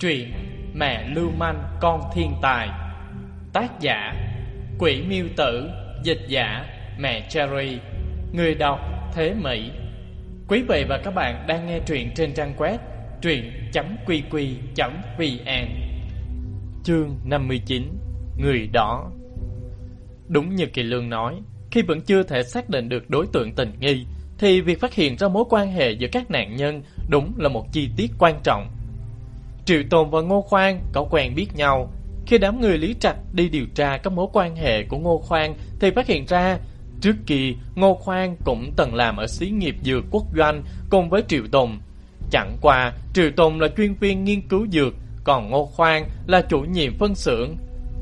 Truyện Mẹ Lưu Manh, Con Thiên Tài. Tác giả, Quỷ Miêu Tử. Dịch giả, Mẹ Cherry. Người đọc, Thế Mỹ. Quý vị và các bạn đang nghe truyện trên trang web truyện.qq.vn Chương 59 Người đó Đúng như Kỳ Lương nói, Khi vẫn chưa thể xác định được đối tượng tình nghi, Thì việc phát hiện ra mối quan hệ giữa các nạn nhân Đúng là một chi tiết quan trọng. Triệu Tồn và Ngô Khoan có quen biết nhau. Khi đám người Lý Trạch đi điều tra các mối quan hệ của Ngô Khoan thì phát hiện ra trước kỳ Ngô Khoan cũng từng làm ở xí nghiệp dược quốc doanh cùng với Triệu Tồn. Chẳng qua Triệu Tồn là chuyên viên nghiên cứu dược, còn Ngô Khoan là chủ nhiệm phân xưởng.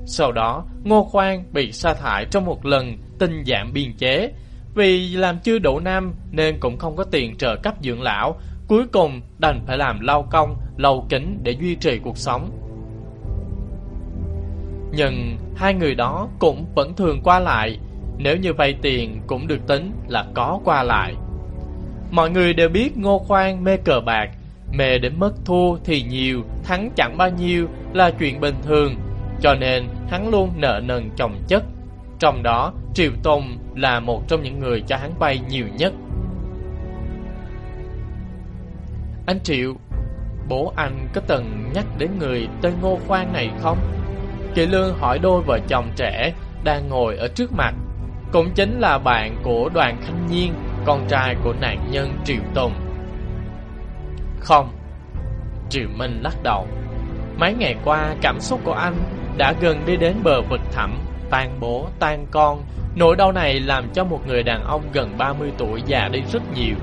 Sau đó, Ngô Khoan bị sa thải trong một lần tinh giảm biên chế. Vì làm chưa đủ năm nên cũng không có tiền trợ cấp dưỡng lão, Cuối cùng đành phải làm lao công, lầu kính để duy trì cuộc sống. Nhưng hai người đó cũng vẫn thường qua lại, nếu như vay tiền cũng được tính là có qua lại. Mọi người đều biết Ngô Khoan mê cờ bạc, mê đến mất thua thì nhiều, thắng chẳng bao nhiêu là chuyện bình thường, cho nên hắn luôn nợ nần chồng chất. Trong đó, Triệu Tùng là một trong những người cho hắn vay nhiều nhất. Anh Triệu, bố anh có từng nhắc đến người tên Ngô Khoan này không? Kỳ Lương hỏi đôi vợ chồng trẻ đang ngồi ở trước mặt. Cũng chính là bạn của đoàn Khanh Nhiên, con trai của nạn nhân Triệu Tùng. Không, Triệu Minh lắc đầu. Mấy ngày qua, cảm xúc của anh đã gần đi đến bờ vực thẳm, tan bố, tan con. Nỗi đau này làm cho một người đàn ông gần 30 tuổi già đi rất nhiều.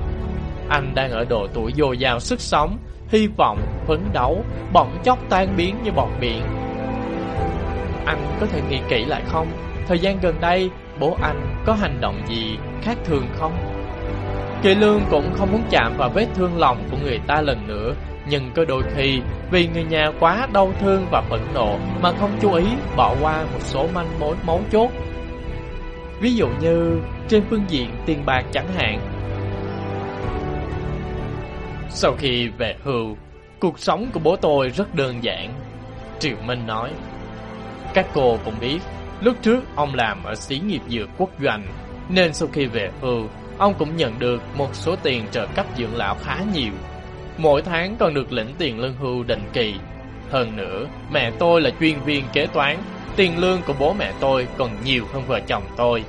Anh đang ở độ tuổi dồi dào sức sống, hy vọng, phấn đấu, bỗng chốc tan biến như bọt biển. Anh có thể nghĩ kỹ lại không? Thời gian gần đây, bố anh có hành động gì khác thường không? Kỳ lương cũng không muốn chạm vào vết thương lòng của người ta lần nữa, nhưng có đôi khi vì người nhà quá đau thương và phẫn nộ mà không chú ý bỏ qua một số manh mối mấu chốt. Ví dụ như trên phương diện tiền bạc chẳng hạn, sau khi về hưu, cuộc sống của bố tôi rất đơn giản. Triệu Minh nói, các cô cũng biết, lúc trước ông làm ở xí nghiệp dược quốc doanh, nên sau khi về hưu, ông cũng nhận được một số tiền trợ cấp dưỡng lão khá nhiều. Mỗi tháng còn được lĩnh tiền lương hưu định kỳ. Hơn nữa, mẹ tôi là chuyên viên kế toán, tiền lương của bố mẹ tôi còn nhiều hơn vợ chồng tôi.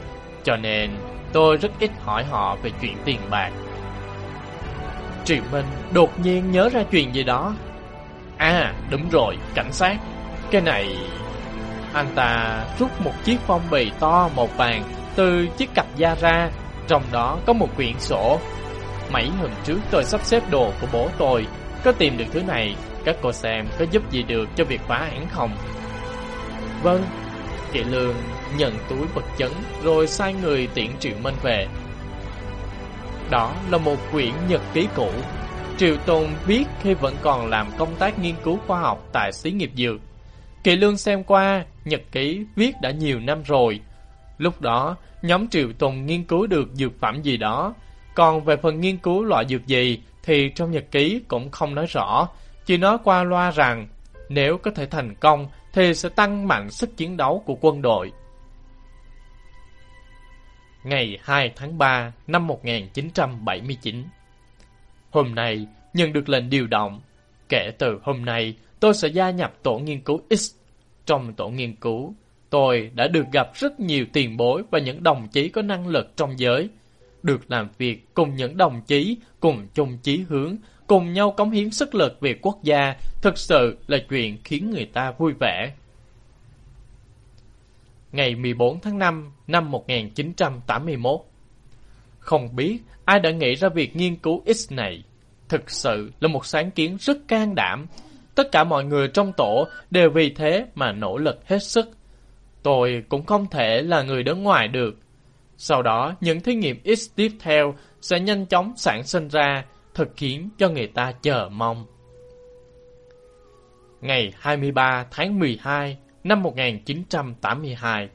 Cho nên, tôi rất ít hỏi họ về chuyện tiền bạc. Triệu Minh đột nhiên nhớ ra chuyện gì đó. À, đúng rồi, cảnh sát. Cái này... Anh ta rút một chiếc phong bì to màu vàng từ chiếc cặp da ra, trong đó có một quyển sổ. Mấy hôm trước tôi sắp xếp đồ của bố tôi, có tìm được thứ này, các cô xem có giúp gì được cho việc phá án không? Vâng, Kỵ Lương nhận túi vật chấn rồi sai người tiễn Triệu Minh về. Đó là một quyển nhật ký cũ. Triệu Tôn viết khi vẫn còn làm công tác nghiên cứu khoa học tại xí nghiệp dược. Kỳ Lương xem qua, nhật ký viết đã nhiều năm rồi. Lúc đó, nhóm Triệu Tôn nghiên cứu được dược phẩm gì đó. Còn về phần nghiên cứu loại dược gì thì trong nhật ký cũng không nói rõ. Chỉ nói qua loa rằng nếu có thể thành công thì sẽ tăng mạnh sức chiến đấu của quân đội ngày 2 tháng 3 năm 1979. Hôm nay, nhận được lệnh điều động. Kể từ hôm nay, tôi sẽ gia nhập tổ nghiên cứu X. Trong tổ nghiên cứu, tôi đã được gặp rất nhiều tiền bối và những đồng chí có năng lực trong giới. Được làm việc cùng những đồng chí, cùng chung chí hướng, cùng nhau cống hiến sức lực về quốc gia, thực sự là chuyện khiến người ta vui vẻ ngày 14 tháng 5 năm 1981. Không biết ai đã nghĩ ra việc nghiên cứu X này. Thực sự là một sáng kiến rất can đảm. Tất cả mọi người trong tổ đều vì thế mà nỗ lực hết sức. Tôi cũng không thể là người đứng ngoài được. Sau đó, những thí nghiệm X tiếp theo sẽ nhanh chóng sản sinh ra, thực khiến cho người ta chờ mong. Ngày 23 tháng 12 năm 1982.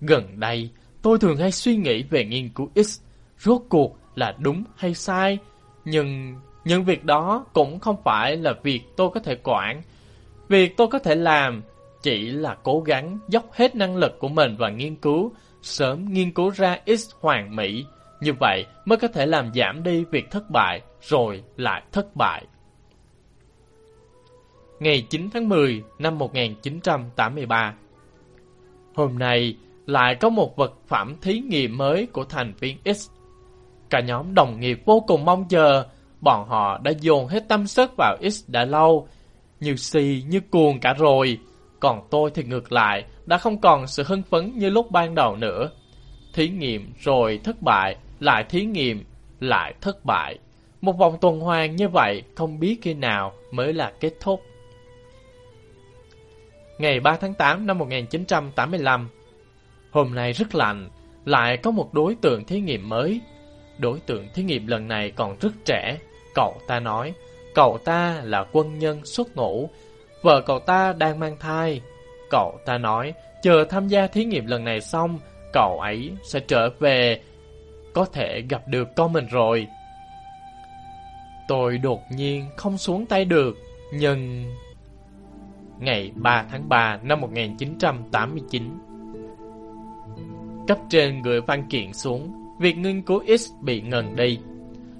Gần đây, tôi thường hay suy nghĩ về nghiên cứu X, rốt cuộc là đúng hay sai, nhưng những việc đó cũng không phải là việc tôi có thể quản. Việc tôi có thể làm chỉ là cố gắng dốc hết năng lực của mình và nghiên cứu, sớm nghiên cứu ra X hoàn mỹ. Như vậy mới có thể làm giảm đi việc thất bại, rồi lại thất bại. Ngày 9 tháng 10 năm 1983 Hôm nay lại có một vật phẩm thí nghiệm mới của thành viên X. Cả nhóm đồng nghiệp vô cùng mong chờ, bọn họ đã dồn hết tâm sức vào X đã lâu, như si như cuồng cả rồi. Còn tôi thì ngược lại, đã không còn sự hưng phấn như lúc ban đầu nữa. Thí nghiệm rồi thất bại, lại thí nghiệm, lại thất bại. Một vòng tuần hoàn như vậy không biết khi nào mới là kết thúc. Ngày 3 tháng 8 năm 1985 Hôm nay rất lạnh, lại có một đối tượng thí nghiệm mới. Đối tượng thí nghiệm lần này còn rất trẻ. Cậu ta nói, cậu ta là quân nhân xuất ngũ, vợ cậu ta đang mang thai. Cậu ta nói, chờ tham gia thí nghiệm lần này xong, cậu ấy sẽ trở về, có thể gặp được con mình rồi. Tôi đột nhiên không xuống tay được, nhưng... Ngày 3 tháng 3 năm 1989 Cấp trên gửi văn kiện xuống, việc nghiên cứu X bị ngừng đi.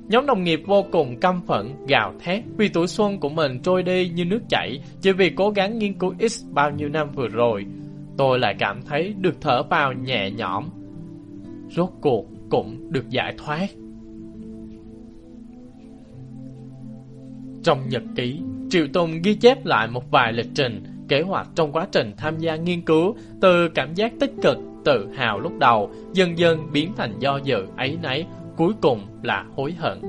Nhóm đồng nghiệp vô cùng căm phẫn, gào thét vì tuổi xuân của mình trôi đi như nước chảy chỉ vì cố gắng nghiên cứu X bao nhiêu năm vừa rồi. Tôi lại cảm thấy được thở vào nhẹ nhõm. Rốt cuộc cũng được giải thoát. Trong nhật ký, Triệu Tùng ghi chép lại một vài lịch trình, kế hoạch trong quá trình tham gia nghiên cứu từ cảm giác tích cực, tự hào lúc đầu, dần dần biến thành do dự, ấy nấy, cuối cùng là hối hận.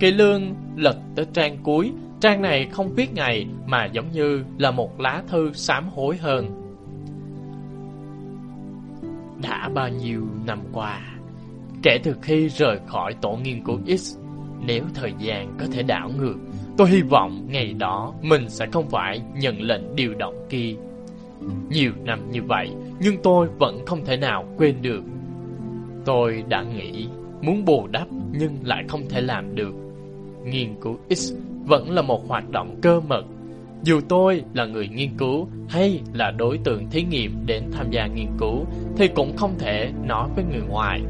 Kỳ lương lật tới trang cuối, trang này không viết ngày mà giống như là một lá thư sám hối hơn. Đã bao nhiêu năm qua, kể từ khi rời khỏi tổ nghiên cứu X, nếu thời gian có thể đảo ngược, tôi hy vọng ngày đó mình sẽ không phải nhận lệnh điều động kia. Nhiều năm như vậy, nhưng tôi vẫn không thể nào quên được. Tôi đã nghĩ muốn bù đắp nhưng lại không thể làm được. Nghiên cứu X vẫn là một hoạt động cơ mật. Dù tôi là người nghiên cứu hay là đối tượng thí nghiệm đến tham gia nghiên cứu thì cũng không thể nói với người ngoài.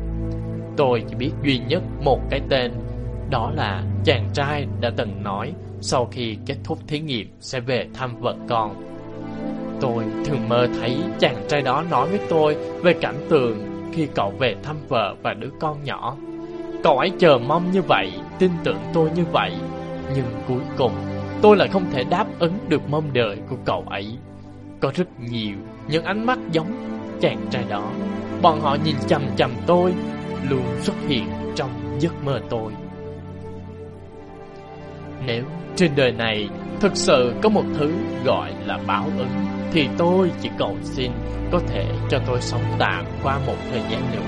Tôi chỉ biết duy nhất một cái tên, đó là chàng trai đã từng nói sau khi kết thúc thí nghiệm sẽ về thăm vợ con. Tôi thường mơ thấy chàng trai đó nói với tôi về cảnh tượng khi cậu về thăm vợ và đứa con nhỏ. Cậu ấy chờ mong như vậy, tin tưởng tôi như vậy. Nhưng cuối cùng, tôi lại không thể đáp ứng được mong đợi của cậu ấy. Có rất nhiều những ánh mắt giống chàng trai đó. Bọn họ nhìn chầm chầm tôi, luôn xuất hiện trong giấc mơ tôi. Nếu trên đời này thực sự có một thứ gọi là báo ứng, thì tôi chỉ cầu xin có thể cho tôi sống tạm qua một thời gian nữa.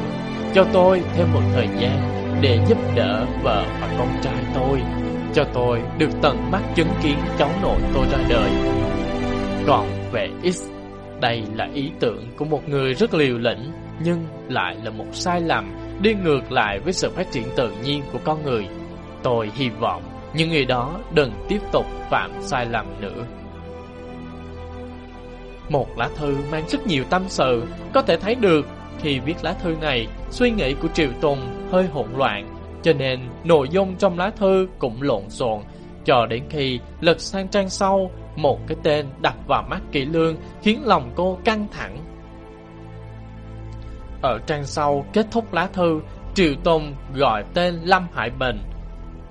Cho tôi thêm một thời gian để giúp đỡ vợ và con trai tôi, cho tôi được tận mắt chứng kiến cháu nội tôi ra đời. Còn về X, đây là ý tưởng của một người rất liều lĩnh, nhưng lại là một sai lầm đi ngược lại với sự phát triển tự nhiên của con người. Tôi hy vọng những người đó đừng tiếp tục phạm sai lầm nữa. Một lá thư mang rất nhiều tâm sự, có thể thấy được khi viết lá thư này, suy nghĩ của Triệu Tùng hơi hỗn loạn, cho nên nội dung trong lá thư cũng lộn xộn. Cho đến khi lật sang trang sau, một cái tên đặt vào mắt kỹ lương khiến lòng cô căng thẳng. Ở trang sau kết thúc lá thư, Triệu Tùng gọi tên Lâm Hải Bình.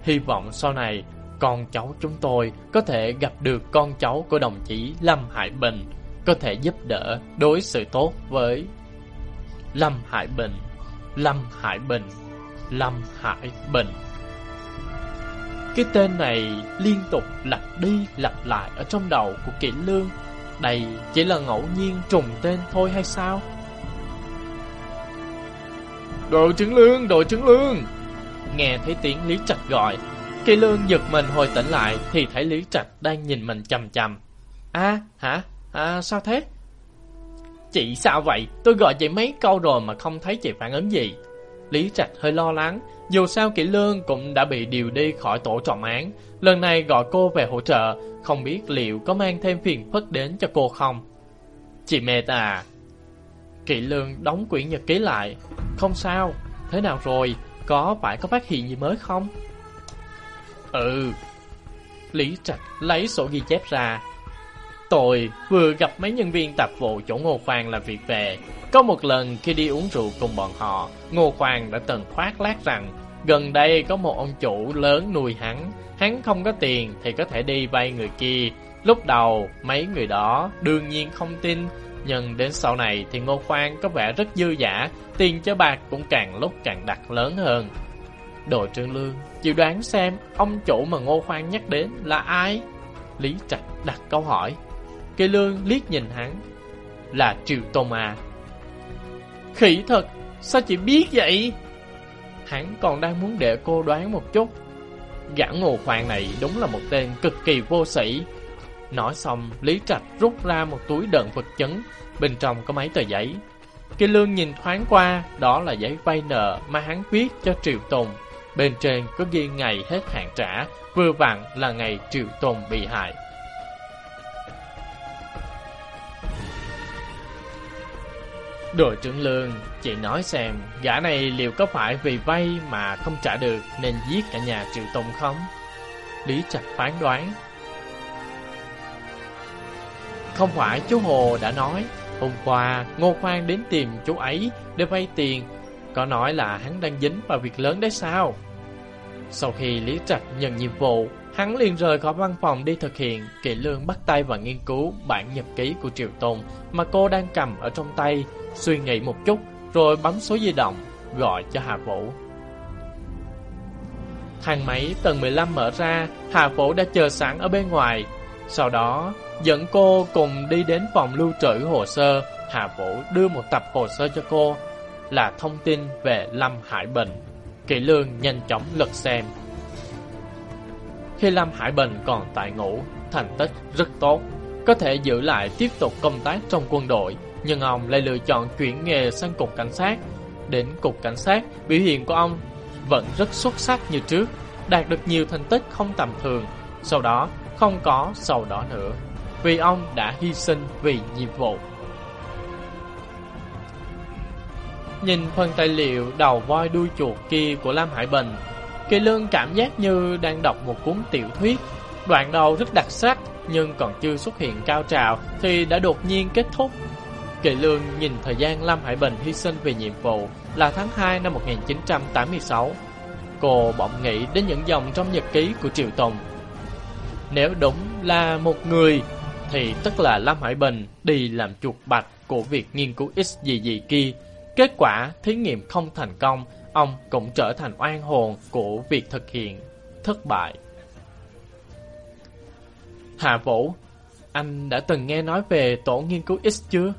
Hy vọng sau này con cháu chúng tôi có thể gặp được con cháu của đồng chí Lâm Hải Bình, có thể giúp đỡ đối xử tốt với Lâm Hải Bình, Lâm Hải Bình, Lâm Hải Bình. Cái tên này liên tục lặp đi lặp lại ở trong đầu của Kỷ Lương. Đây chỉ là ngẫu nhiên trùng tên thôi hay sao? Đồ trứng lương, đồ trứng lương. Nghe thấy tiếng Lý Trạch gọi, Kỳ Lương giật mình hồi tỉnh lại thì thấy Lý Trạch đang nhìn mình chầm chầm. À, hả? À, sao thế? Chị sao vậy? Tôi gọi chị mấy câu rồi mà không thấy chị phản ứng gì. Lý Trạch hơi lo lắng, dù sao Kỷ Lương cũng đã bị điều đi khỏi tổ trọng án. Lần này gọi cô về hỗ trợ, không biết liệu có mang thêm phiền phức đến cho cô không. Chị mệt à? Kỷ Lương đóng quyển nhật ký lại. Không sao, thế nào rồi? Có phải có phát hiện gì mới không? Ừ. Lý Trạch lấy sổ ghi chép ra. Tôi vừa gặp mấy nhân viên tạp vụ chỗ Ngô Khoan làm việc về. Có một lần khi đi uống rượu cùng bọn họ, Ngô Khoan đã từng khoác lác rằng gần đây có một ông chủ lớn nuôi hắn. Hắn không có tiền thì có thể đi vay người kia. Lúc đầu, mấy người đó đương nhiên không tin, nhưng đến sau này thì Ngô Khoan có vẻ rất dư giả, tiền cho bạc cũng càng lúc càng đặt lớn hơn. Đội trưởng Lương, chịu đoán xem ông chủ mà Ngô Khoan nhắc đến là ai? Lý Trạch đặt câu hỏi. Cây Lương liếc nhìn hắn. Là Triều Tôn à. Khỉ thật, sao chị biết vậy? Hắn còn đang muốn để cô đoán một chút. Gã Ngô Khoan này đúng là một tên cực kỳ vô sĩ. Nói xong, Lý Trạch rút ra một túi đựng vật chứng, bên trong có mấy tờ giấy. Kỳ Lương nhìn thoáng qua, đó là giấy vay nợ mà hắn viết cho Triệu Tùng. Bên trên có ghi ngày hết hạn trả, vừa vặn là ngày Triệu Tùng bị hại. Đội trưởng Lương, chị nói xem, gã này liệu có phải vì vay mà không trả được nên giết cả nhà Triệu Tùng không? Lý Trạch phán đoán, không phải chú Hồ đã nói. Hôm qua, Ngô Khoan đến tìm chú ấy để vay tiền. Có nói là hắn đang dính vào việc lớn đấy sao? Sau khi Lý Trạch nhận nhiệm vụ, Hắn liền rời khỏi văn phòng đi thực hiện Kỳ Lương bắt tay vào nghiên cứu bản nhật ký của triệu Tôn Mà cô đang cầm ở trong tay, Suy nghĩ một chút Rồi bấm số di động Gọi cho Hà Vũ. Thang máy tầng 15 mở ra, Hà Vũ đã chờ sẵn ở bên ngoài. Sau đó, Dẫn cô cùng đi đến phòng lưu trữ hồ sơ. Hà Vũ đưa một tập hồ sơ cho cô, Là thông tin về Lâm Hải Bình. Kỷ Lương nhanh chóng lật xem. Khi Lâm Hải Bình còn tại ngũ Thành tích rất tốt, Có thể giữ lại tiếp tục công tác trong quân đội. Nhưng ông lại lựa chọn chuyển nghề sang cục cảnh sát. Đến cục cảnh sát, Biểu hiện của ông vẫn rất xuất sắc như trước, Đạt được nhiều thành tích không tầm thường. Sau đó không có sau đó nữa vì ông đã hy sinh vì nhiệm vụ. Nhìn phần tài liệu đầu voi đuôi chuột kia của Lam Hải Bình, Kỳ Lương cảm giác như đang đọc một cuốn tiểu thuyết. Đoạn đầu rất đặc sắc, nhưng còn chưa xuất hiện cao trào thì đã đột nhiên kết thúc. Kỳ Lương nhìn thời gian Lam Hải Bình hy sinh vì nhiệm vụ là tháng 2 năm 1986. Cô bỗng nghĩ đến những dòng trong nhật ký của Triều Tùng. Nếu đúng là một người thì tức là Lâm Hải Bình đi làm chuột bạch của việc nghiên cứu X gì gì kia. Kết quả thí nghiệm không thành công, ông cũng trở thành oan hồn của việc thực hiện thất bại. Hạ Vũ, anh đã từng nghe nói về tổ nghiên cứu X chưa?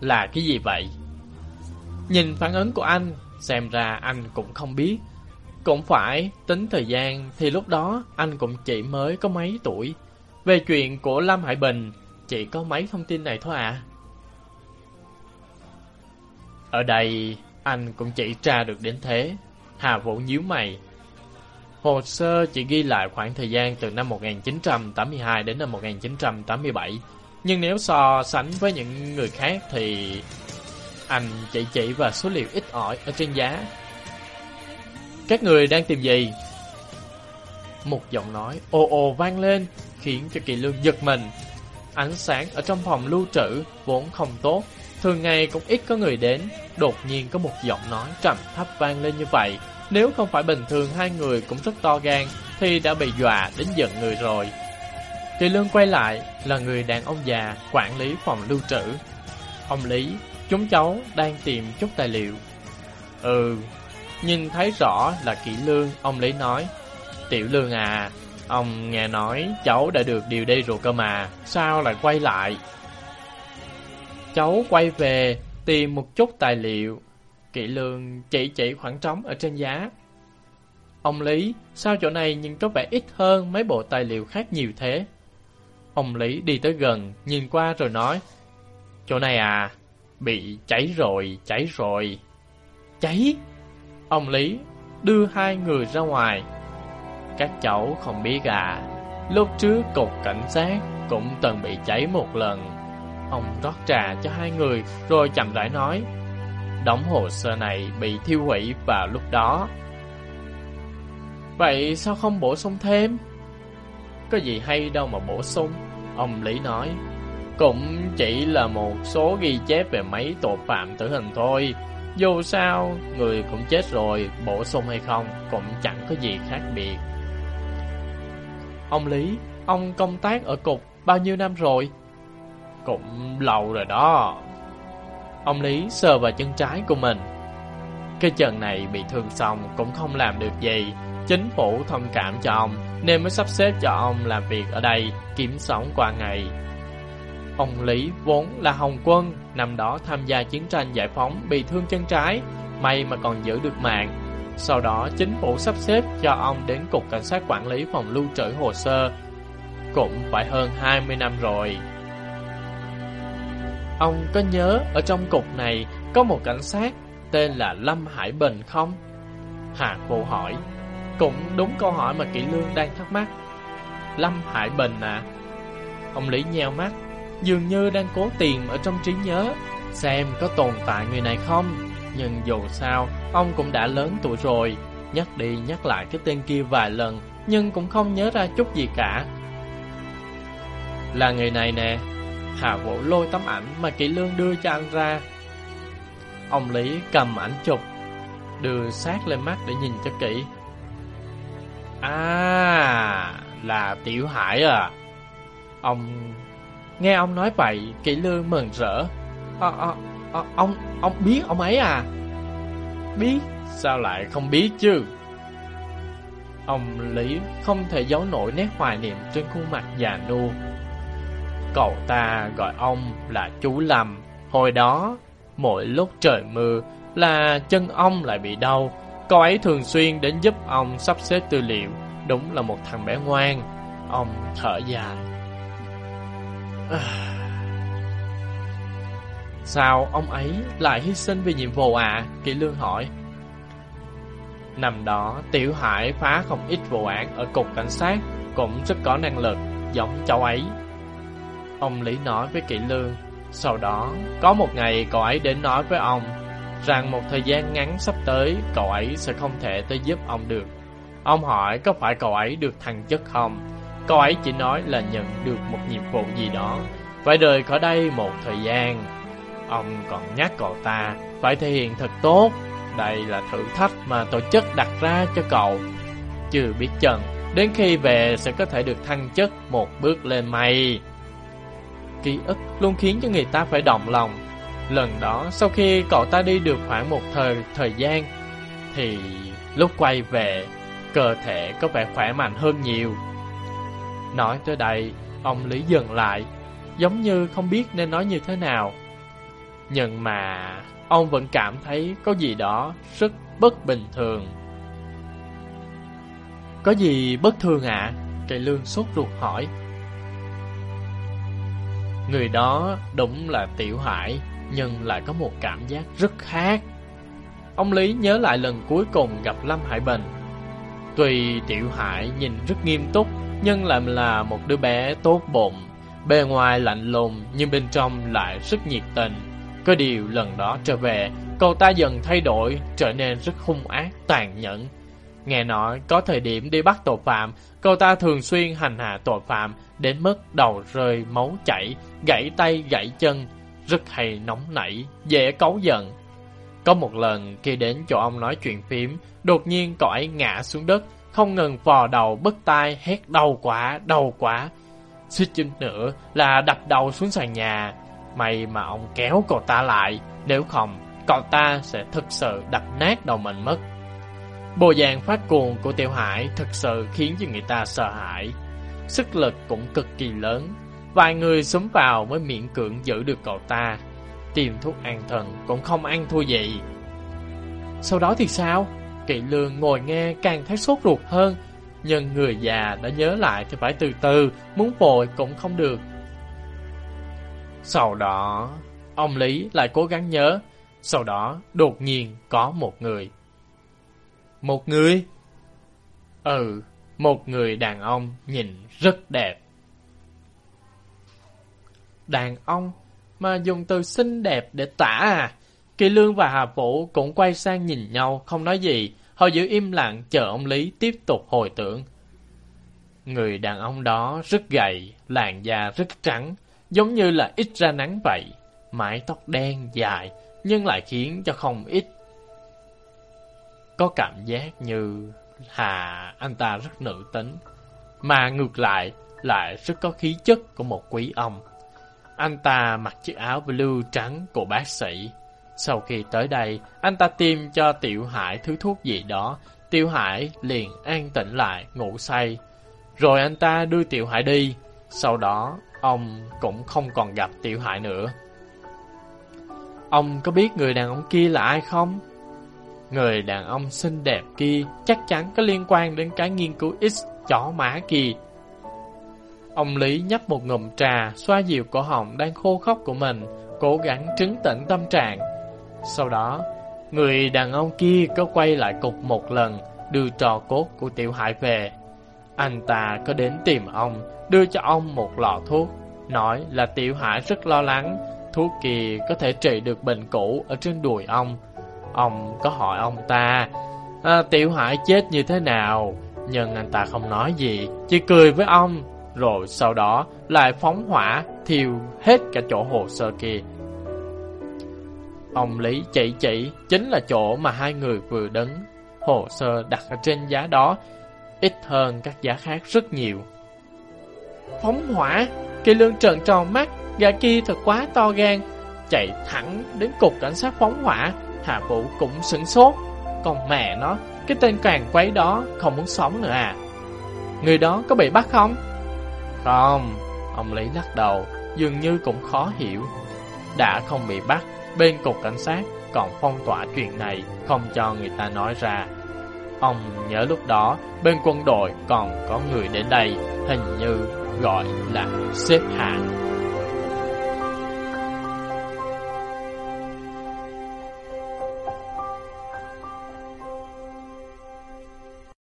Là cái gì vậy? Nhìn phản ứng của anh, xem ra anh cũng không biết. Cũng phải, tính thời gian thì lúc đó anh cũng chỉ mới có mấy tuổi. Về chuyện của Lâm Hải Bình, chỉ có mấy thông tin này thôi à. Ở đây, anh cũng chỉ tra được đến thế. Hà Vũ nhíu mày. Hồ sơ chỉ ghi lại khoảng thời gian từ năm 1982 đến năm 1987. Nhưng nếu so sánh với những người khác thì anh chỉ chỉ vào số liệu ít ỏi ở trên giá. Các người đang tìm gì? Một giọng nói ồ ồ vang lên khiến cho Kỳ Lương giật mình. Ánh sáng ở trong phòng lưu trữ vốn không tốt, thường ngày cũng ít có người đến, đột nhiên có một giọng nói trầm thấp vang lên như vậy. Nếu không phải bình thường hai người cũng rất to gan, thì đã bị dọa đến giận người rồi. Kỳ Lương quay lại là người đàn ông già quản lý phòng lưu trữ. Ông Lý, chúng cháu đang tìm chút tài liệu. Ừ, nhìn thấy rõ là kỹ Lương, ông Lý nói. Tiểu Lương à, Ông nghe nói cháu đã được điều đi rồi cơ mà, sao lại quay lại? Cháu quay về tìm một chút tài liệu. Kỵ lương chỉ chỉ khoảng trống ở trên giá. Ông Lý, sao chỗ này nhìn có vẻ ít hơn mấy bộ tài liệu khác nhiều thế? Ông Lý đi tới gần, nhìn qua rồi nói, Chỗ này à, bị cháy rồi, cháy rồi. cháy. Ông Lý đưa hai người ra ngoài. Các cháu không biết à, lúc trước cục cảnh sát cũng từng bị cháy một lần. Ông rót trà cho hai người rồi chậm rãi nói. Đóng hồ sơ này bị thiêu hủy vào lúc đó. Vậy sao không bổ sung thêm? Có gì hay đâu mà bổ sung, ông Lý nói. Cũng chỉ là một số ghi chép về mấy tội phạm tử hình thôi. Dù sao, người cũng chết rồi, bổ sung hay không cũng chẳng có gì khác biệt. Ông Lý, ông công tác ở cục bao nhiêu năm rồi? Cũng lâu rồi đó. Ông Lý sờ vào chân trái của mình. Cái chân này bị thương xong cũng không làm được gì. Chính phủ thông cảm cho ông nên mới sắp xếp cho ông làm việc ở đây, kiếm sống qua ngày. Ông Lý vốn là Hồng quân, năm đó tham gia chiến tranh giải phóng bị thương chân trái, may mà còn giữ được mạng. Sau đó chính phủ sắp xếp cho ông đến Cục Cảnh sát Quản lý phòng lưu trữ hồ sơ. Cũng phải hơn 20 năm rồi. Ông có nhớ ở trong cục này có một cảnh sát tên là Lâm Hải Bình không? Hà Vô hỏi. Cũng đúng câu hỏi mà Kỷ Lương đang thắc mắc. Lâm Hải Bình à? Ông Lý nheo mắt, dường như đang cố tìm ở trong trí nhớ, xem có tồn tại người này không. Nhưng dù sao, ông cũng đã lớn tuổi rồi, nhắc đi nhắc lại cái tên kia vài lần, nhưng cũng không nhớ ra chút gì cả. Là người này nè, Hà Vũ lôi tấm ảnh mà Kỷ Lương đưa cho anh ra. Ông Lý cầm ảnh chụp, đưa sát lên mắt để nhìn cho kỹ. À, là Tiểu Hải à. Ông nghe ông nói vậy, Kỷ Lương mừng rỡ. À, à, à, ông ông biết ông ấy à? Biết, sao lại không biết chứ? Ông Lý không thể giấu nổi nét hoài niệm trên khuôn mặt già nua. Cậu ta gọi ông là chú Lâm. Hồi đó, mỗi lúc trời mưa là chân ông lại bị đau. Cậu ấy thường xuyên đến giúp ông sắp xếp tư liệu. Đúng là một thằng bé ngoan. Ông thở dài. Sao ông ấy lại hy sinh vì nhiệm vụ ạ? À? Kỷ Lương hỏi. Năm đó, Tiểu Hải phá không ít vụ án ở cục cảnh sát, cũng rất có năng lực, giống cháu ấy. Ông Lý nói với Kỷ Lương. Sau đó, có một ngày cậu ấy đến nói với ông rằng một thời gian ngắn sắp tới cậu ấy sẽ không thể tới giúp ông được. Ông hỏi có phải cậu ấy được thăng chức không? Cậu ấy chỉ nói là nhận được một nhiệm vụ gì đó, phải rời khỏi đây một thời gian. Ông còn nhắc cậu ta phải thể hiện thật tốt. Đây là thử thách mà tổ chức đặt ra cho cậu. Chưa biết chừng, đến khi về sẽ có thể được thăng chức một bước lên mây ký ức luôn khiến cho người ta phải động lòng. Lần đó, sau khi cậu ta đi được khoảng một thời thời gian, thì lúc quay về, cơ thể có vẻ khỏe mạnh hơn nhiều. Nói tới đây, ông Lý dừng lại, giống như không biết nên nói như thế nào. Nhưng mà, ông vẫn cảm thấy có gì đó rất bất bình thường. Có gì bất thường ạ? À? Cây lương sốt ruột hỏi. Người đó đúng là Tiểu Hải, nhưng lại có một cảm giác rất khác. Ông Lý nhớ lại lần cuối cùng gặp Lâm Hải Bình. Tuy Tiểu Hải nhìn rất nghiêm túc, nhưng lại là một đứa bé tốt bụng. Bề ngoài lạnh lùng, nhưng bên trong lại rất nhiệt tình. Có điều lần đó trở về, cậu ta dần thay đổi, trở nên rất hung ác, tàn nhẫn. Nghe nói, có thời điểm đi bắt tội phạm, cậu ta thường xuyên hành hạ tội phạm, đến mức đầu rơi máu chảy, gãy tay gãy chân, rất hay nóng nảy, dễ cáu giận. Có một lần khi đến chỗ ông nói chuyện phím, đột nhiên cậu ấy ngã xuống đất, không ngừng vò đầu bứt tai hét đau quá, đau quá. Suýt chút nữa là đập đầu xuống sàn nhà. May mà ông kéo cậu ta lại, nếu không, cậu ta sẽ thực sự đập nát đầu mình mất. Bộ dạng phát cuồng của Tiểu Hải thực sự khiến cho người ta sợ hãi sức lực cũng cực kỳ lớn. Vài người súng vào mới miễn cưỡng giữ được cậu ta. Tìm thuốc an thần cũng không ăn thua gì. Sau đó thì sao? Kỵ lương ngồi nghe càng thấy sốt ruột hơn. Nhưng người già đã nhớ lại thì phải từ từ, muốn vội cũng không được. Sau đó, ông Lý lại cố gắng nhớ. Sau đó, đột nhiên có một người. Một người? Ừ, một người đàn ông nhìn rất đẹp. Đàn ông mà dùng từ xinh đẹp để tả à? Kỳ Lương và Hà Vũ cũng quay sang nhìn nhau, không nói gì. Họ giữ im lặng chờ ông Lý tiếp tục hồi tưởng. Người đàn ông đó rất gầy, làn da rất trắng, giống như là ít ra nắng vậy. Mái tóc đen dài, nhưng lại khiến cho không ít. Có cảm giác như Hà anh ta rất nữ tính, mà ngược lại lại rất có khí chất của một quý ông. Anh ta mặc chiếc áo blue trắng của bác sĩ. Sau khi tới đây, anh ta tiêm cho Tiểu Hải thứ thuốc gì đó. Tiểu Hải liền an tĩnh lại, ngủ say. Rồi anh ta đưa Tiểu Hải đi. Sau đó, ông cũng không còn gặp Tiểu Hải nữa. Ông có biết người đàn ông kia là ai không? Người đàn ông xinh đẹp kia chắc chắn có liên quan đến cái nghiên cứu X chó má kia. Ông Lý nhấp một ngụm trà, xoa dịu cổ họng đang khô khóc của mình, cố gắng trấn tĩnh tâm trạng. Sau đó, người đàn ông kia có quay lại cục một lần, đưa trò cốt của Tiểu Hải về. Anh ta có đến tìm ông, đưa cho ông một lọ thuốc, nói là Tiểu Hải rất lo lắng, thuốc kia có thể trị được bệnh cũ ở trên đùi ông. Ông có hỏi ông ta, à, Tiểu Hải chết như thế nào, nhưng anh ta không nói gì, chỉ cười với ông, rồi sau đó lại phóng hỏa thiêu hết cả chỗ hồ sơ kia. Ông Lý chỉ chỉ chính là chỗ mà hai người vừa đứng. Hồ sơ đặt ở trên giá đó ít hơn các giá khác rất nhiều. Phóng hỏa, kỳ lương trợn tròn mắt, gã kia thật quá to gan, chạy thẳng đến cục cảnh sát phóng hỏa, Hạ Vũ cũng sửng sốt. Còn mẹ nó, cái tên càng quấy đó không muốn sống nữa à. Người đó có bị bắt không? Không, ông Lý lắc đầu, dường như cũng khó hiểu. Đã không bị bắt, bên cục cảnh sát còn phong tỏa chuyện này, không cho người ta nói ra. Ông nhớ lúc đó, bên quân đội còn có người đến đây, hình như gọi là xếp hạng.